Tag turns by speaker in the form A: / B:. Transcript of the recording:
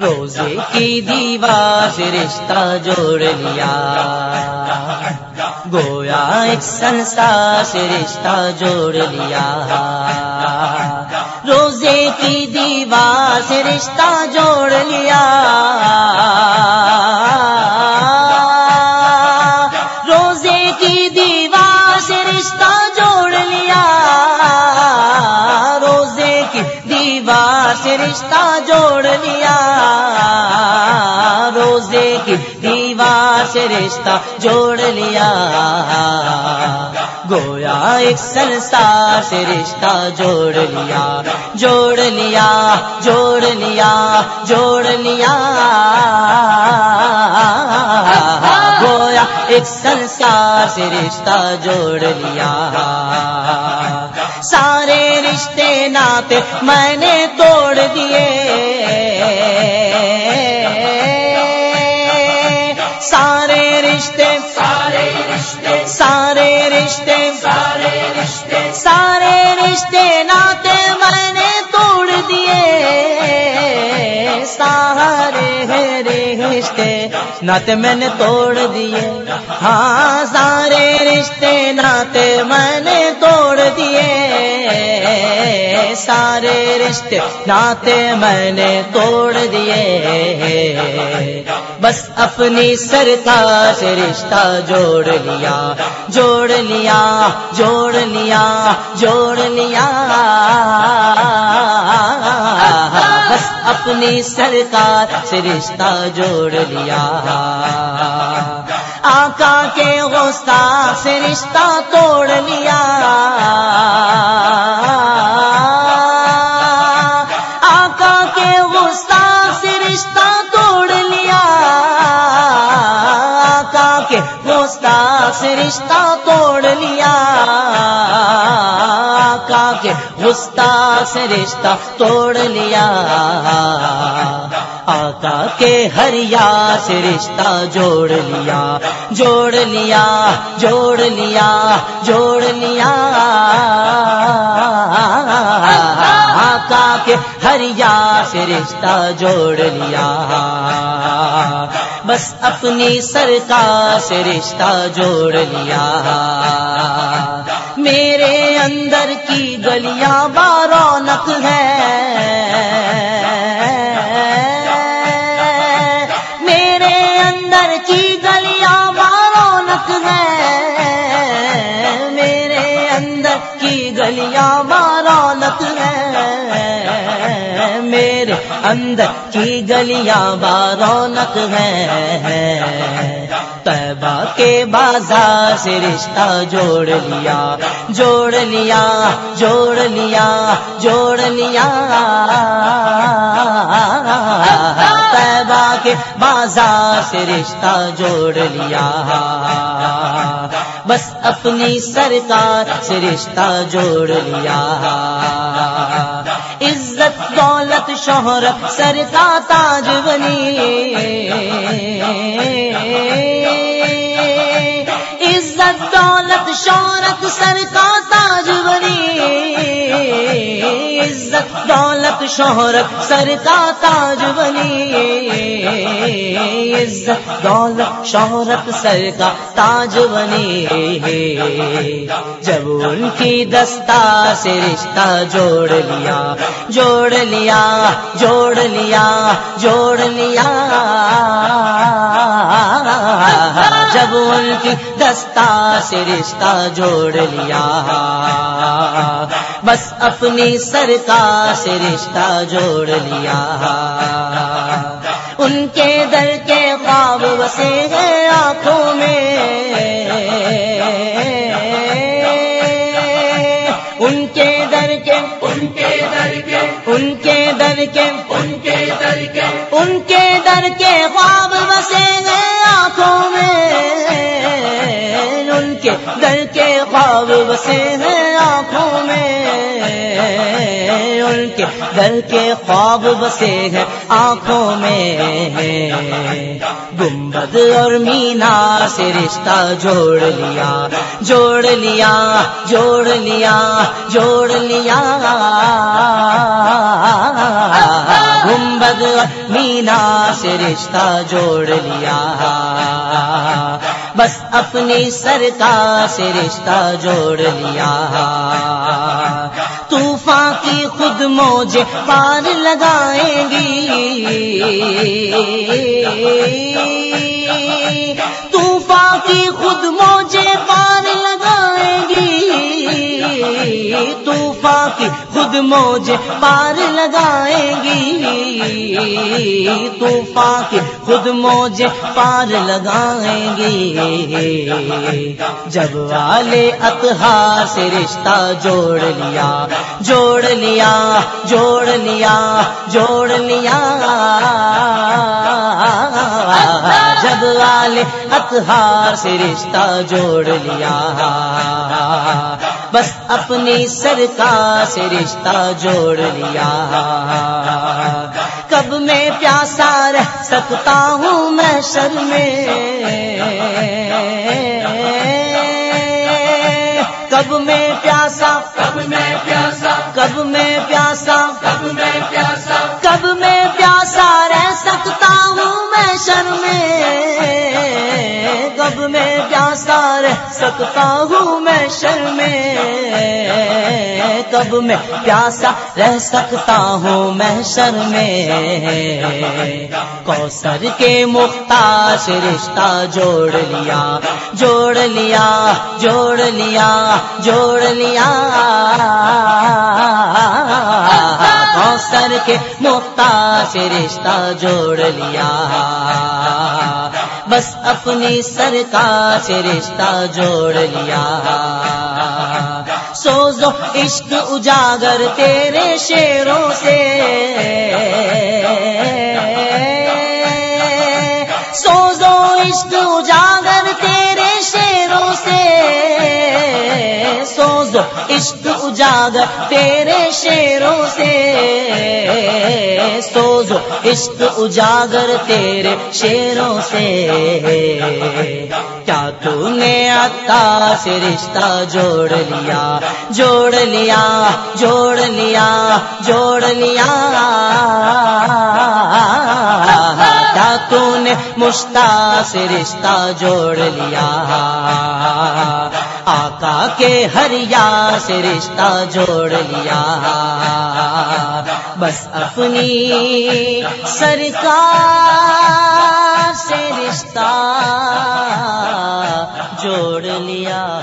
A: روزے کی دیوار سے رشتہ جوڑ لیا۔ گویا ایک سنسار سے رشتہ جوڑ لیا۔ روزے کی دیوار سے رشتہ جوڑ لیا۔ دیوار سے رشتہ جوڑ لیا۔ روزے کی دیوار سے رشتہ جوڑ لیا۔ گویا ایک سنسار سے رشتہ جوڑ لیا۔ جوڑ لیا جوڑ لیا جوڑ لیا۔ گویا ایک سنسار سے رشتہ جوڑ لیا۔ سارے رشتے ناتے میں نے توڑ دیے۔ سارے رشتے سارے رشتے سارے رشتے سارے رشتے سارے رشتے ناتے میں نے توڑ دیے۔ سارے رشتے ناتے میں نے توڑ دیے۔ ہاں سارے رشتے ناتے میں نے توڑ دیے۔ سارے رشتے ناتے میں نے توڑ دیے بس اپنی سرکار سے رشتہ جوڑ لیا جوڑ لیا جوڑ لیا جوڑ لیا۔ بس اپنی سرکار سے رشتہ جوڑ لیا۔ آقا کے غصہ سے رشتہ توڑ لیا۔ آقا کے غصہ سے رشتہ توڑ لیا۔ آقا کے غصہ سے رشتہ توڑ لیا۔ آقا کے غصہ سے رشتہ توڑ لیا۔ آقا کے ہریا سے رشتہ جوڑ لیا جوڑ لیا جوڑ لیا جوڑ لیا۔ آقا کے ہریا سے رشتہ جوڑ لیا۔ بس اپنی سرکار سے رشتہ جوڑ لیا۔ میرے اندر کی گلیاں بارونق ہے اندر کی گلیاں بارونق ہے۔ طیبہ کے بازار سے رشتہ جوڑ لیا جوڑ لیا جوڑ لیا جوڑ لیا۔ طیبہ کے بازار سے رشتہ جوڑ لیا۔ بس اپنی سرکار سے رشتہ جوڑ لیا۔ شہرت سر کا تاج بنی۔ عزت دولت شہرت سر کا عزت، دولت، شہرت سر کا تاج بنی عزت، دولت، شہرت سر کا تاج بنی جب ان کی دستار سے رشتہ جوڑ لیا جوڑ لیا جوڑ لیا جوڑ لیا۔ ان کی دستار سے رشتہ جوڑ لیا۔ بس اپنی سرکار سے رشتہ جوڑ لیا۔ ان کے در کے خواب بسے ہیں آنکھوں میں۔ ان کے در کے ان کے در کے ان کے در کے خواب بسے ہیں آنکھوں میں ان کے در کے خواب بسے ہیں آنکھوں میں گنبد اور مینا سے رشتہ جوڑ لیا جوڑ لیا جوڑ لیا جوڑ لیا۔ رگ مینا سے رشتہ جوڑ لیا۔ بس اپنی سرکار سے رشتہ جوڑ لیا۔ طوفان کی خود موجے پار لگائیں گی۔ طوفان کی خود موجے گی خود موج پار لگائیں گی۔ طوفان کی خود موج پار لگائیں گی۔ جب والے اتہار سے رشتہ جوڑ لیا جوڑ لیا جوڑ لیا جوڑ لیا۔ جب والے اتہار سے رشتہ جوڑ لیا۔ بس اپنی سرکار سے رشتہ جوڑ لیا۔ کب میں پیاسا رہ سکتا ہوں میں شر میں۔ کب میں پیاسا
B: کب میں پیاسا
A: کب میں پیاسا سکتا ہوں میں شر میں کب میں پیاسا رہ سکتا ہوں میں شر میں۔ کوسر کے مختار سے رشتہ جوڑ لیا جوڑ لیا جوڑ لیا جوڑ لیا۔ کوسر کے مختار سے رشتہ جوڑ لیا۔ بس اپنی سرکار سے رشتہ جوڑ لیا۔ سوزو عشق اجاگر تیرے شیروں سے۔ عشق اجاگر تیرے شیروں سے سوزو عشق اجاگر تیرے شیروں سے کیا تو نے عطا سے رشتہ جوڑ لیا جوڑ لیا جوڑ لیا جوڑ لیا۔ کیا تو نے مشتا سے رشتہ جوڑ لیا۔ آقا کے ہریا سے رشتہ جوڑ لیا۔ بس اپنی سرکار سے رشتہ جوڑ لیا۔